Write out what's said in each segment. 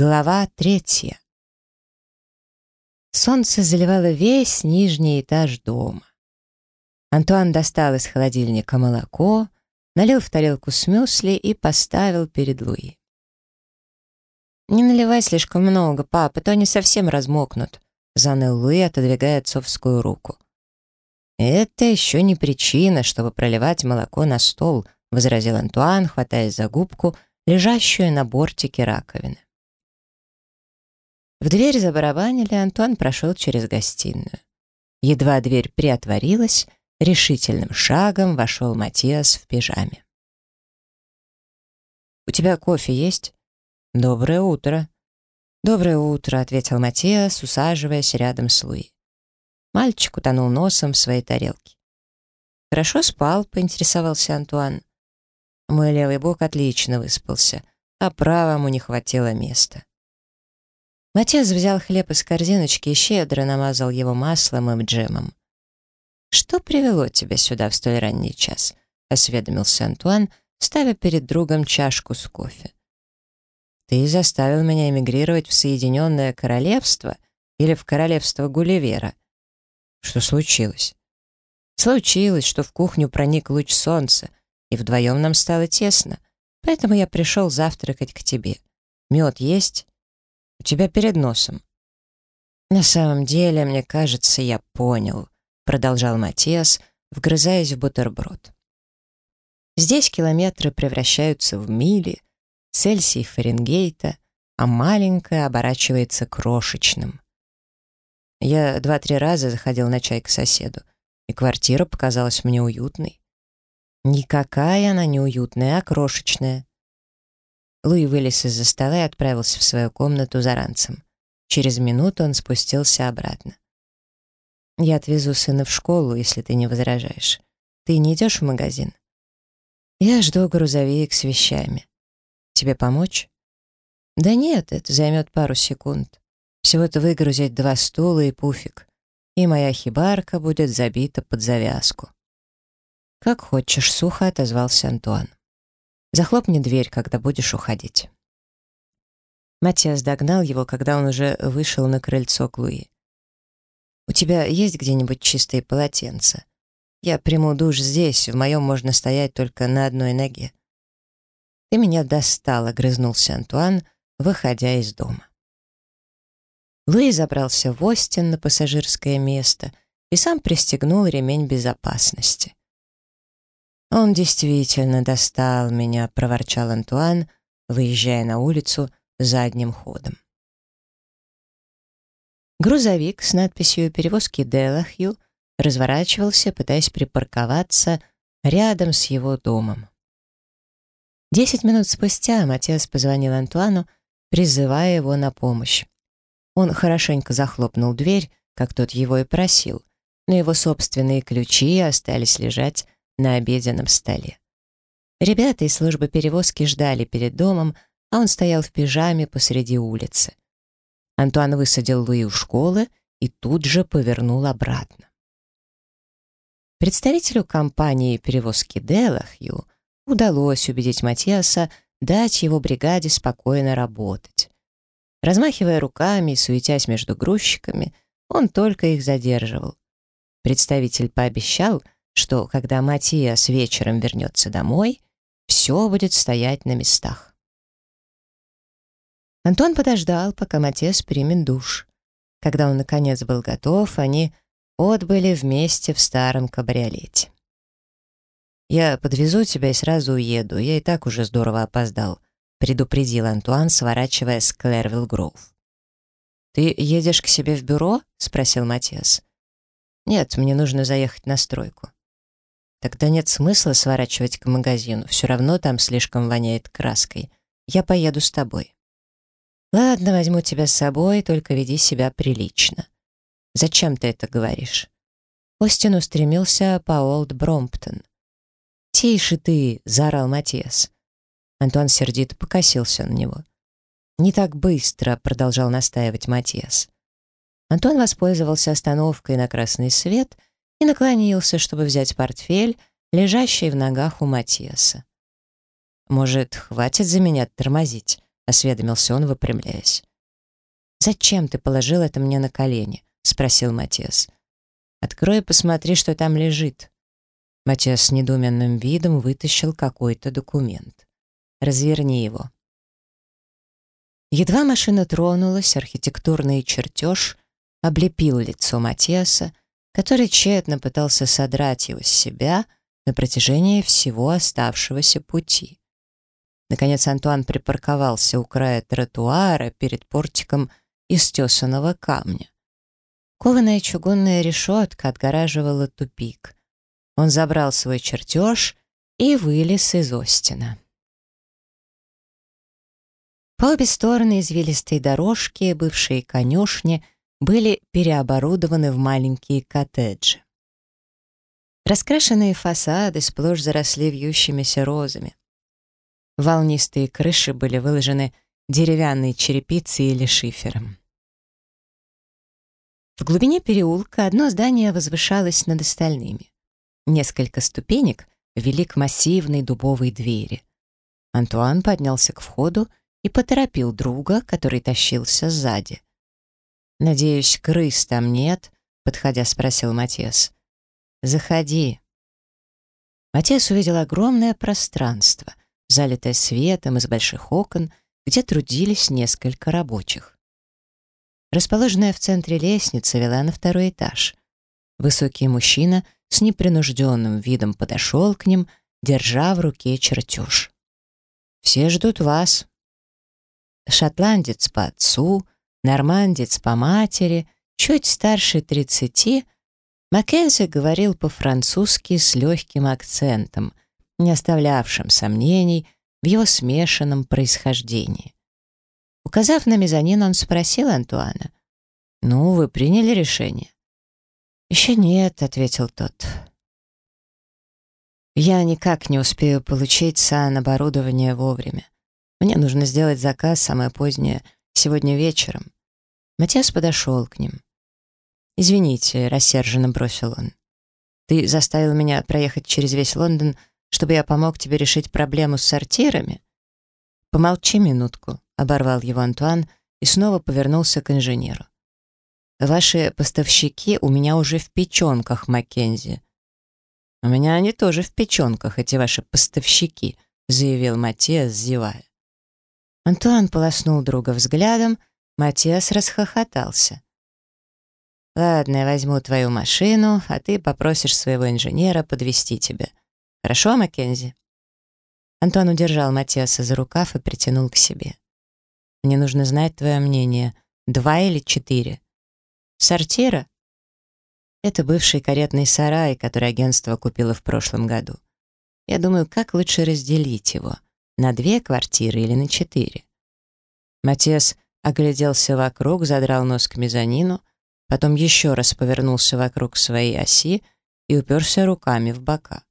Глава третья. Солнце заливало весь нижний этаж дома. Антуан достал из холодильника молоко, налил в тарелку с мюсли и поставил перед Луи. «Не наливай слишком много, папа, то они совсем размокнут», заныл Луи, отодвигая отцовскую руку. «Это еще не причина, чтобы проливать молоко на стол», возразил Антуан, хватаясь за губку, лежащую на бортике раковины. В дверь забарабанили, Антуан прошел через гостиную. Едва дверь приотворилась, решительным шагом вошел Матиас в пижаме. «У тебя кофе есть?» «Доброе утро». «Доброе утро», — ответил Матиас, усаживаясь рядом с Луи. Мальчик утонул носом в своей тарелке. «Хорошо спал», — поинтересовался Антуан. Мой левый бок отлично выспался, а правому не хватило места. Матиас взял хлеб из корзиночки и щедро намазал его маслом и джемом. «Что привело тебя сюда в столь ранний час?» — осведомился Антуан, ставя перед другом чашку с кофе. «Ты заставил меня эмигрировать в Соединенное Королевство или в Королевство Гулливера?» «Что случилось?» «Случилось, что в кухню проник луч солнца, и вдвоем нам стало тесно, поэтому я пришел завтракать к тебе. Мед есть?» У тебя перед носом». «На самом деле, мне кажется, я понял», — продолжал Матиас, вгрызаясь в бутерброд. «Здесь километры превращаются в мили, Цельсий Фаренгейта, а маленькое оборачивается крошечным. Я два-три раза заходил на чай к соседу, и квартира показалась мне уютной. Никакая она не уютная, а крошечная. Луи вылез из-за стола и отправился в свою комнату за ранцем. Через минуту он спустился обратно. «Я отвезу сына в школу, если ты не возражаешь. Ты не идешь в магазин?» «Я жду грузовик с вещами. Тебе помочь?» «Да нет, это займет пару секунд. Всего-то выгрузить два стула и пуфик, и моя хибарка будет забита под завязку». «Как хочешь», — сухо отозвался Антуан. Захлопни дверь, когда будешь уходить». Матиас догнал его, когда он уже вышел на крыльцо к Луи. «У тебя есть где-нибудь чистые полотенца? Я приму душ здесь, в моем можно стоять только на одной ноге». «Ты меня достал», — огрызнулся Антуан, выходя из дома. Луи забрался в Остин на пассажирское место и сам пристегнул ремень безопасности. «Он действительно достал меня», — проворчал Антуан, выезжая на улицу задним ходом. Грузовик с надписью «Перевозки Делахью» разворачивался, пытаясь припарковаться рядом с его домом. Десять минут спустя Матиас позвонил Антуану, призывая его на помощь. Он хорошенько захлопнул дверь, как тот его и просил, но его собственные ключи остались лежать на обеденном столе. Ребята из службы перевозки ждали перед домом, а он стоял в пижаме посреди улицы. Антуан высадил Луи у школы и тут же повернул обратно. Представителю компании перевозки Делахью удалось убедить Матиаса дать его бригаде спокойно работать. Размахивая руками и суетясь между грузчиками, он только их задерживал. Представитель пообещал — что когда Матиас вечером вернется домой, все будет стоять на местах. Антон подождал, пока Матиас примет душ. Когда он, наконец, был готов, они отбыли вместе в старом кабриолете. «Я подвезу тебя и сразу уеду, я и так уже здорово опоздал», предупредил Антуан, сворачивая с Клэрвилл Гроув. «Ты едешь к себе в бюро?» — спросил Матиас. «Нет, мне нужно заехать на стройку». Тогда нет смысла сворачивать к магазину, все равно там слишком воняет краской. Я поеду с тобой. Ладно, возьму тебя с собой, только веди себя прилично. Зачем ты это говоришь? Остин устремился по Олд Бромптон. «Тише ты!» — заорал Матиас. Антуан сердито покосился на него. «Не так быстро!» — продолжал настаивать Матиас. Антон воспользовался остановкой на красный свет — и наклонился, чтобы взять портфель, лежащий в ногах у Матиаса. «Может, хватит за меня тормозить?» осведомился он, выпрямляясь. «Зачем ты положил это мне на колени?» — спросил Матиас. «Открой и посмотри, что там лежит». Матиас с недуменным видом вытащил какой-то документ. «Разверни его». Едва машина тронулась, архитектурный чертеж облепил лицо Матиаса, который тщетно пытался содрать его с себя на протяжении всего оставшегося пути. Наконец Антуан припарковался у края тротуара перед портиком из тесаного камня. Кованая чугунная решетка отгораживала тупик. Он забрал свой чертеж и вылез из Остина. По обе стороны извилистой дорожки, бывшие конюшни, были переоборудованы в маленькие коттеджи. Раскрашенные фасады сплошь заросли вьющимися розами. Волнистые крыши были выложены деревянной черепицей или шифером. В глубине переулка одно здание возвышалось над остальными. Несколько ступенек вели к массивной дубовой двери. Антуан поднялся к входу и поторопил друга, который тащился сзади. «Надеюсь, крыс там нет?» — подходя спросил Матес. «Заходи». Матес увидел огромное пространство, залитое светом из больших окон, где трудились несколько рабочих. Расположенная в центре лестница вела на второй этаж. Высокий мужчина с непринужденным видом подошел к ним, держа в руке чертеж. «Все ждут вас». Шотландец по отцу, нормандец по матери, чуть старше тридцати, Маккензи говорил по-французски с легким акцентом, не оставлявшим сомнений в его смешанном происхождении. Указав на мезонин, он спросил Антуана. «Ну, вы приняли решение?» «Еще нет», — ответил тот. «Я никак не успею получить сан-оборудование вовремя. Мне нужно сделать заказ самое позднее, сегодня вечером». Матиас подошел к ним. «Извините», — рассерженно бросил он. «Ты заставил меня проехать через весь Лондон, чтобы я помог тебе решить проблему с сортирами?» «Помолчи минутку», оборвал его Антуан и снова повернулся к инженеру. «Ваши поставщики у меня уже в печенках, Маккензи». «У меня они тоже в печенках, эти ваши поставщики», заявил Матиас, зевая. Антуан полоснул друга взглядом, Матиас расхохотался. «Ладно, я возьму твою машину, а ты попросишь своего инженера подвести тебя. Хорошо, Маккензи?» Антуан удержал Матиаса за рукав и притянул к себе. Мне нужно знать твое мнение. Два или четыре? Сортира? Это бывший каретный сарай, который агентство купило в прошлом году. Я думаю, как лучше разделить его? На две квартиры или на четыре? Матес огляделся вокруг, задрал нос к мезонину, потом еще раз повернулся вокруг своей оси и уперся руками в бока.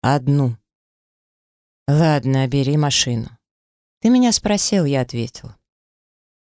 «Одну». «Ладно, бери машину». «Ты меня спросил», — я ответил.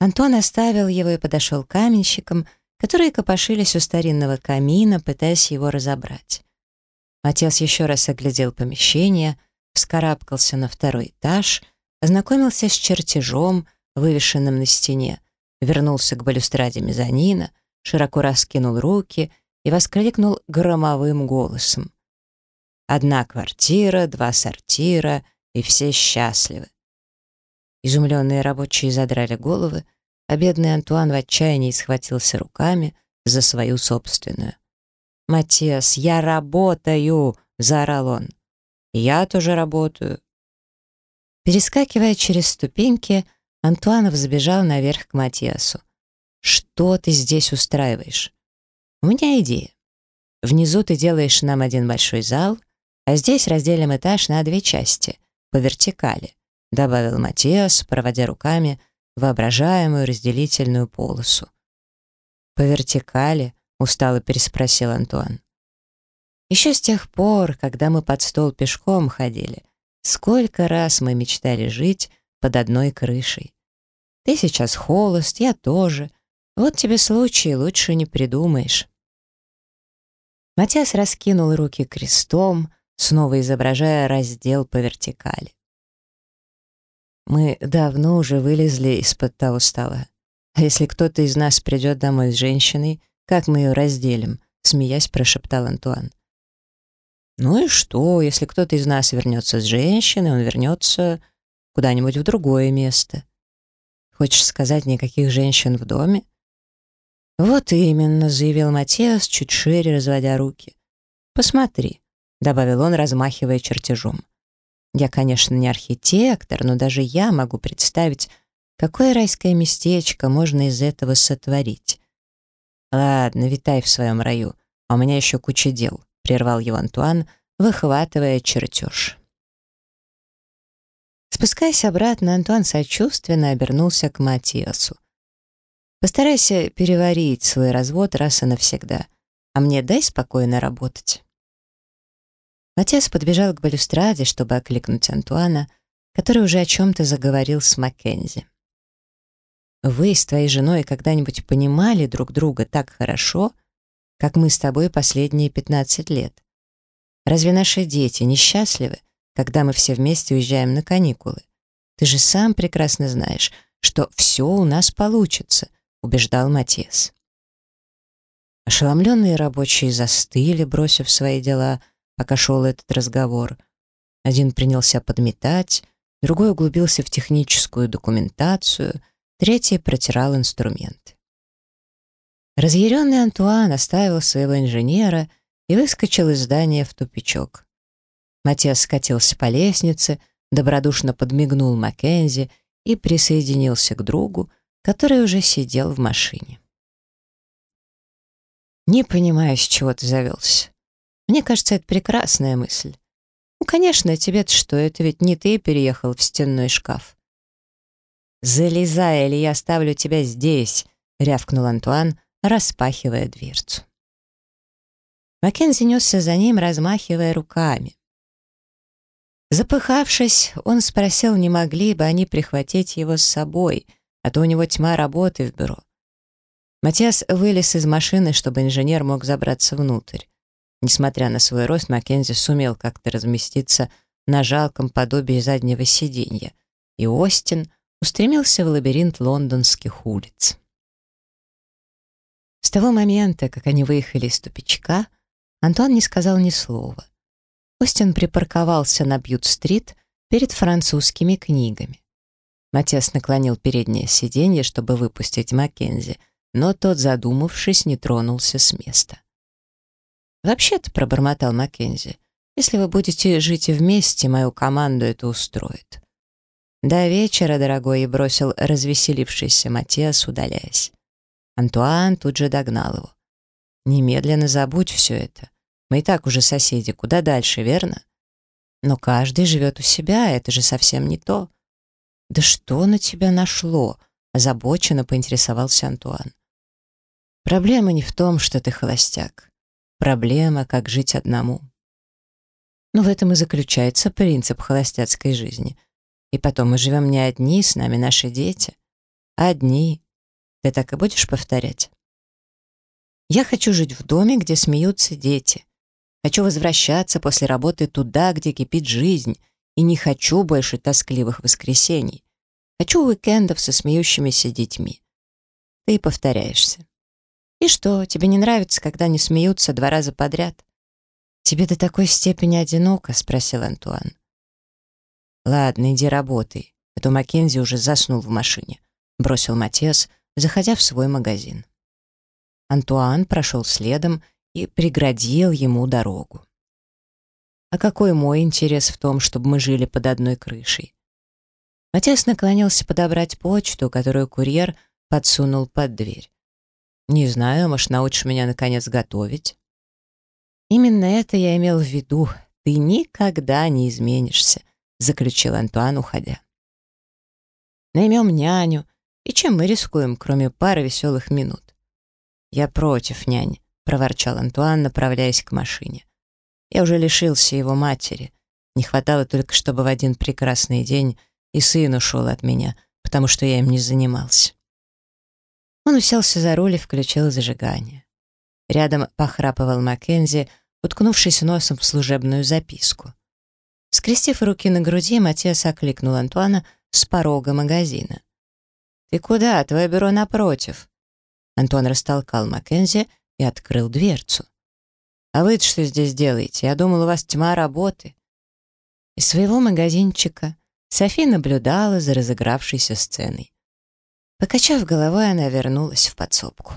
Антон оставил его и подошел к каменщикам, которые копошились у старинного камина, пытаясь его разобрать. Отец еще раз оглядел помещение, вскарабкался на второй этаж, ознакомился с чертежом, вывешенным на стене, вернулся к балюстраде мезонина, широко раскинул руки и воскликнул громовым голосом. «Одна квартира, два сортира, и все счастливы. Изумленные рабочие задрали головы, а бедный Антуан в отчаянии схватился руками за свою собственную. «Матиас, я работаю!» — заорал он. «Я тоже работаю». Перескакивая через ступеньки, Антуан взбежал наверх к Матиасу. «Что ты здесь устраиваешь?» «У меня идея. Внизу ты делаешь нам один большой зал, а здесь разделим этаж на две части, по вертикали добавил Матиас, проводя руками воображаемую разделительную полосу. «По вертикали?» — устало переспросил Антуан. «Еще с тех пор, когда мы под стол пешком ходили, сколько раз мы мечтали жить под одной крышей. Ты сейчас холост, я тоже. Вот тебе случай, лучше не придумаешь». Матиас раскинул руки крестом, снова изображая раздел по вертикали. Мы давно уже вылезли из-под того стола. А если кто-то из нас придет домой с женщиной, как мы ее разделим?» — смеясь прошептал Антуан. «Ну и что, если кто-то из нас вернется с женщиной, он вернется куда-нибудь в другое место. Хочешь сказать, никаких женщин в доме?» «Вот именно», — заявил Матиас, чуть шире разводя руки. «Посмотри», — добавил он, размахивая чертежом. «Я, конечно, не архитектор, но даже я могу представить, какое райское местечко можно из этого сотворить». «Ладно, витай в своем раю, а у меня еще куча дел», — прервал его Антуан, выхватывая чертеж. Спускаясь обратно, Антуан сочувственно обернулся к Матиасу. Постарайся переварить свой развод раз и навсегда, а мне дай спокойно работать». Отец подбежал к балюстраде, чтобы окликнуть Антуана, который уже о чем-то заговорил с Маккензи. «Вы с твоей женой когда-нибудь понимали друг друга так хорошо, как мы с тобой последние 15 лет? Разве наши дети несчастливы, когда мы все вместе уезжаем на каникулы? Ты же сам прекрасно знаешь, что все у нас получится, убеждал Матиас. Ошеломленные рабочие застыли, бросив свои дела, пока шел этот разговор. Один принялся подметать, другой углубился в техническую документацию, третий протирал инструмент. Разъяренный Антуан оставил своего инженера и выскочил из здания в тупичок. Матиас скатился по лестнице, добродушно подмигнул Маккензи и присоединился к другу, который уже сидел в машине. «Не понимаю, с чего ты завелся. Мне кажется, это прекрасная мысль. Ну, конечно, тебе-то что, это ведь не ты переехал в стенной шкаф». «Залезай, или я оставлю тебя здесь», — рявкнул Антуан, распахивая дверцу. Маккензи несся за ним, размахивая руками. Запыхавшись, он спросил, не могли бы они прихватить его с собой — а то у него тьма работы в бюро. Матиас вылез из машины, чтобы инженер мог забраться внутрь. Несмотря на свой рост, Маккензи сумел как-то разместиться на жалком подобии заднего сиденья, и Остин устремился в лабиринт лондонских улиц. С того момента, как они выехали из тупичка, Антон не сказал ни слова. Остин припарковался на Бьют-стрит перед французскими книгами. Матиас наклонил переднее сиденье, чтобы выпустить Маккензи, но тот, задумавшись, не тронулся с места. «Вообще-то», — пробормотал Маккензи, «если вы будете жить вместе, мою команду это устроит». «До вечера, дорогой», — бросил развеселившийся Матиас, удаляясь. Антуан тут же догнал его. «Немедленно забудь все это. Мы и так уже соседи, куда дальше, верно?» «Но каждый живет у себя, это же совсем не то». «Да что на тебя нашло?» — озабоченно поинтересовался Антуан. «Проблема не в том, что ты холостяк. Проблема, как жить одному». Но в этом и заключается принцип холостяцкой жизни. И потом мы живем не одни, с нами наши дети. Одни. Ты так и будешь повторять? Я хочу жить в доме, где смеются дети. Хочу возвращаться после работы туда, где кипит жизнь, и не хочу больше тоскливых воскресений. Хочу уикендов со смеющимися детьми. Ты повторяешься. И что, тебе не нравится, когда они смеются два раза подряд? Тебе до такой степени одиноко? Спросил Антуан. Ладно, иди работай, а то Маккензи уже заснул в машине. Бросил Матиас, заходя в свой магазин. Антуан прошел следом и преградил ему дорогу. А какой мой интерес в том, чтобы мы жили под одной крышей? Отец наклонился подобрать почту, которую курьер подсунул под дверь. «Не знаю, может, научишь меня, наконец, готовить?» «Именно это я имел в виду. Ты никогда не изменишься», — заключил Антуан, уходя. «Наймем няню. И чем мы рискуем, кроме пары веселых минут?» «Я против нянь», — проворчал Антуан, направляясь к машине. Я уже лишился его матери. Не хватало только, чтобы в один прекрасный день и сын ушел от меня, потому что я им не занимался. Он уселся за руль и включил зажигание. Рядом похрапывал Маккензи, уткнувшись носом в служебную записку. Скрестив руки на груди, Матиас окликнул Антуана, с порога магазина. «Ты куда? Твое бюро напротив». Антон растолкал Маккензи и открыл дверцу. «А вы что здесь делаете? Я думал, у вас тьма работы». Из своего магазинчика Софи наблюдала за разыгравшейся сценой. Покачав головой, она вернулась в подсобку.